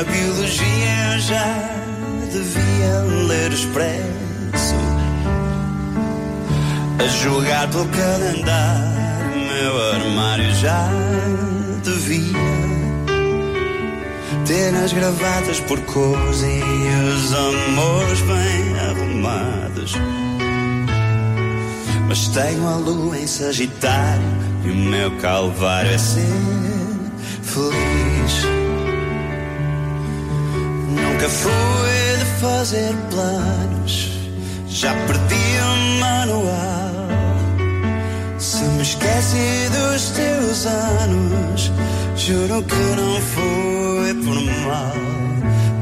minha biologia já devia ler expresso. A julgar pelo calendário, meu armário já devia ter as gravatas por cores e os amores bem arrumados. Mas tenho a lua em Sagitário e o meu calvário é ser feliz. Fui de fazer planos, já perdi o manual. Se me esqueci dos teus anos, juro que não foi por mal.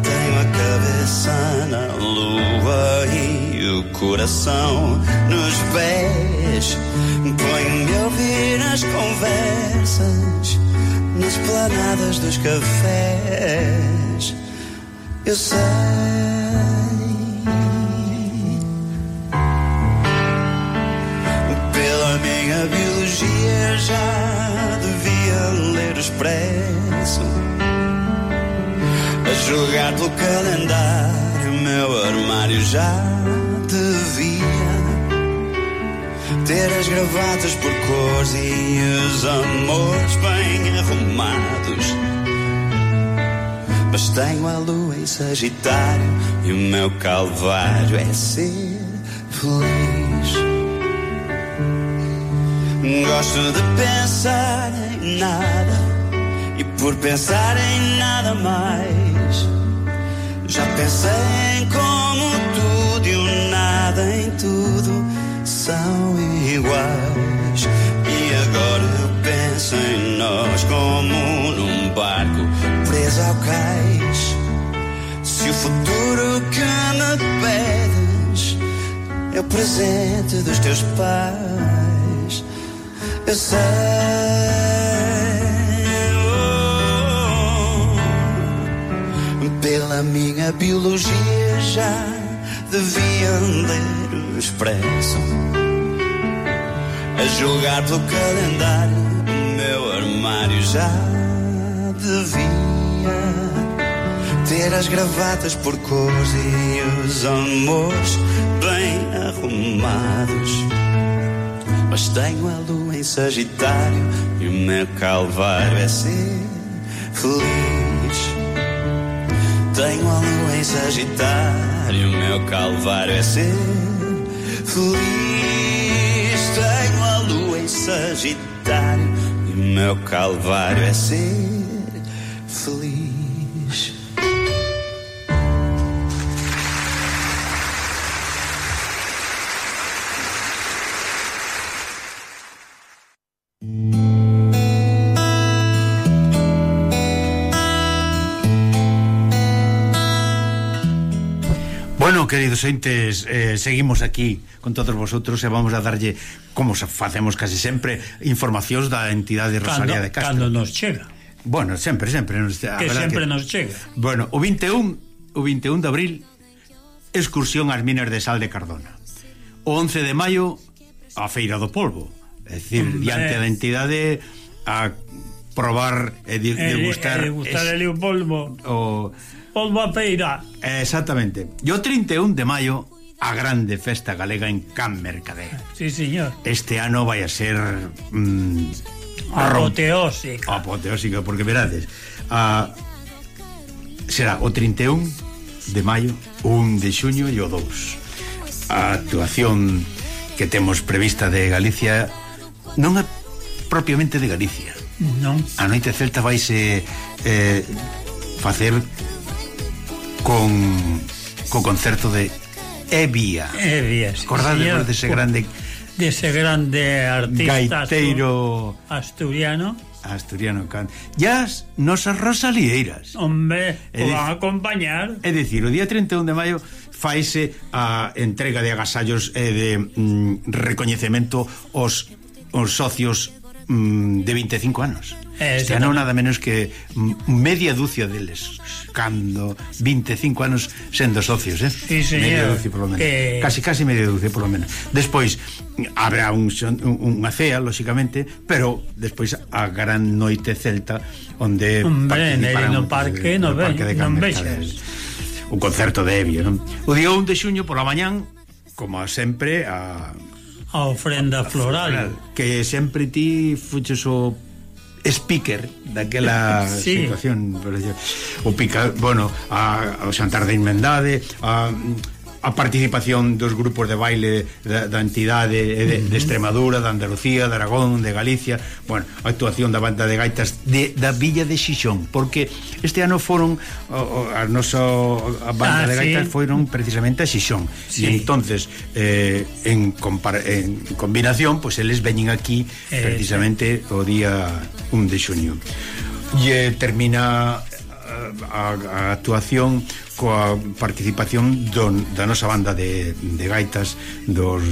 Tenho a cabeça na lua e o coração nos pés. Ponho-me a ouvir as conversas nas planadas dos cafés. Eu sei. Pela minha biologia já devia ler o expresso. A julgar pelo calendário, meu armário já devia ter as gravatas por cores e os amores bem arrumados. Mas tenho a lua em Sagitário e o meu calvário é ser feliz. Gosto de pensar em nada e por pensar em nada mais. Já pensei em como tudo e o nada em tudo são iguais. E agora eu penso em nós como num barco ao cais. Se o futuro que me pedes é o presente dos teus pais, eu sei. pela minha biologia já deviam ler o expresso. A julgar pelo calendário, o meu armário já devia ter as gravatas por cores e os amores bem arrumados. Mas tenho a lua em Sagitário e o meu calvário é ser feliz. Tenho a lua em Sagitário, o meu calvário é ser feliz. Tenho a lua em Sagitário e o meu calvário é ser feliz. Bueno, queridos entes, eh, seguimos aquí con todos vosotros e vamos a darlle, como facemos casi sempre, informacións da entidade Rosaria cando, de Castro. Cando nos chega. Bueno, sempre, sempre nos, Que sempre que, nos chega Bueno, o 21, o 21 de abril Excursión ás minas de sal de Cardona O 11 de maio A feira do polvo É dicir, Hombre. diante da entidade A probar e di, e, degustar E degustar es, o polvo O polvo a feira Exactamente E o 31 de maio a grande festa galega en Can Mercader. Sí, señor. Este ano vai a ser... Mmm, Ah, Apoteósica. Apoteósica, porque verades, a será o 31 de maio, 1 de xuño e o 2. A actuación que temos prevista de Galicia non é propiamente de Galicia. Non. A noite celta vaise eh, facer con co concerto de Evia. Evia, sí. Acordade sí, dese grande dese grande artista Gaiteiro... asturiano. Asturiano Yas nosas Rosalieiras Hombre, e de... a acompañar. É dicir, o día 31 de maio faise a entrega de agasallos e de mm, recoñecemento aos aos socios mm, de 25 anos. Eh, este ano nada menos que media ducia deles cando 25 anos sendo socios, eh? Sí, señor. Media ducia polo menos. Eh... Casi casi media ducia polo menos. Despois habrá un, unha cea, lóxicamente, pero despois a gran noite celta onde Hombre, participarán no parque, eh, no, no parque de non vexas. Un concerto de Evia, non? O día 1 de xuño pola mañán, como sempre, a a ofrenda floral. Que sempre ti fuches o speaker daquela sí. situación. O pica, bueno, a, a xantar de inmendade, a a participación dos grupos de baile da, da entidade eh, de, de Extremadura, de Andalucía, de Aragón, de Galicia, bueno, a actuación da banda de gaitas de, da Villa de Xixón, porque este ano foron o, o, a nosa a banda ah, de gaitas sí. foron precisamente a Xixón. Sí. E entonces eh, en, compar, en combinación, pois pues, eles veñen aquí precisamente eh, sí. o día 1 de xuño. E termina a, a actuación coa participación do, da nosa banda de, de gaitas dos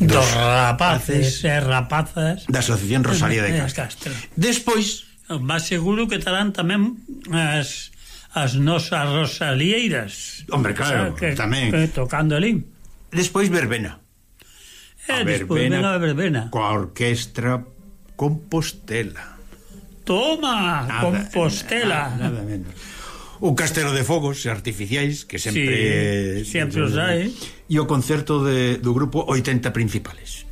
dos, dos rapaces e eh, rapazas da Asociación Rosalía de Castro. Castro. Despois, máis seguro que estarán tamén as as nosas rosalieiras. Hombre, claro, que, tamén. Que, tocando ali. Despois verbena. Eh, a despois verbena, verbena. Coa orquestra Compostela. Toma, nada, Compostela. Nada, nada menos. O Castelo de Fogos Artificiais, que sempre... Sí, sempre os hai. E o concerto de, do grupo 80 Principales.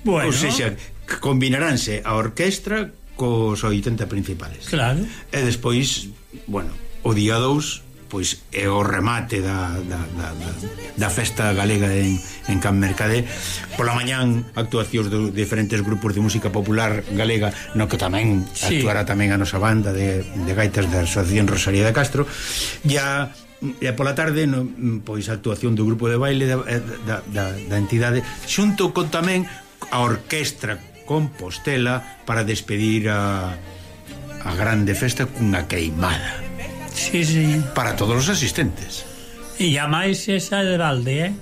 Bueno. Ou seja, combinaránse a orquestra cos 80 principales. Claro. E despois, bueno, o día 2 pois é o remate da, da, da, da, da festa galega en, en Can Mercade pola mañán actuacións de diferentes grupos de música popular galega no que tamén sí. actuará tamén a nosa banda de, de gaitas da Asociación Rosalía de Castro. Ya e pola tarde no, pois a actuación do grupo de baile da, eh, da, da, da entidade xunto con tamén a orquestra Compostela para despedir a, a grande festa cunha queimada. Sí, sí. Para todos os asistentes. E a máis esa de balde, eh?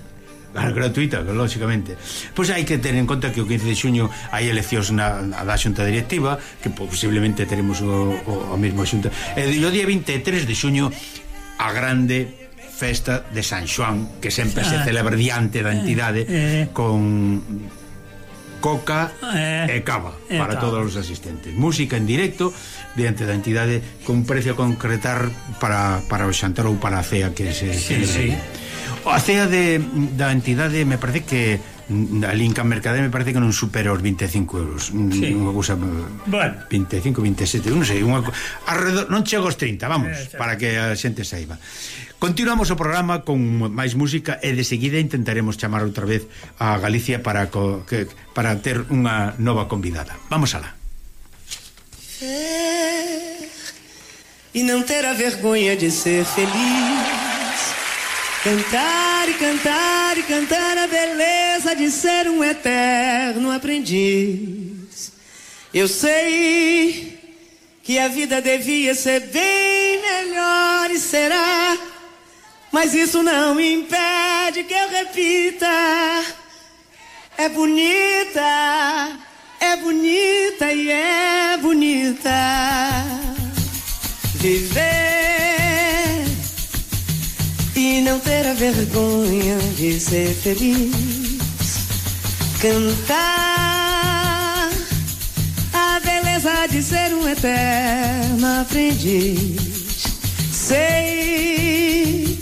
Ah, gratuita, lógicamente. Pois hai que ter en conta que o 15 de xuño hai eleccións na, na da xunta directiva que posiblemente teremos o, o, o mesmo xunta eh, e o día 23 de xuño a grande festa de San Xoán que sempre ah, se celebra diante da eh, entidade eh, eh. con coca eh, e cava eh, para cava. todos os asistentes. Música en directo diante da entidade con precio a concretar para, para o xantar ou para a cea que se... Sí, que sí. A cea de, da entidade me parece que ali en Mercade Mercader me parece que non supera os 25 euros sí. unha cousa eh, bueno. 25, 27, non sei unha, arredor, non chego aos 30, vamos eh, para que a xente saiba Continuamos o programa con máis música e de seguida intentaremos chamar outra vez a Galicia para co, que, para ter unha nova convidada. Vamos alá. E não ter a vergonha de ser feliz Cantar e cantar e cantar a beleza de ser um eterno aprendiz. Eu sei que a vida devia ser bem melhor e será mas isso não impede que eu repita. É bonita, é bonita e é bonita. Viver não ter a vergonha de ser feliz. Cantar a beleza de ser um eterno aprendiz. Sei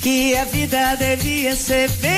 que a vida devia ser bem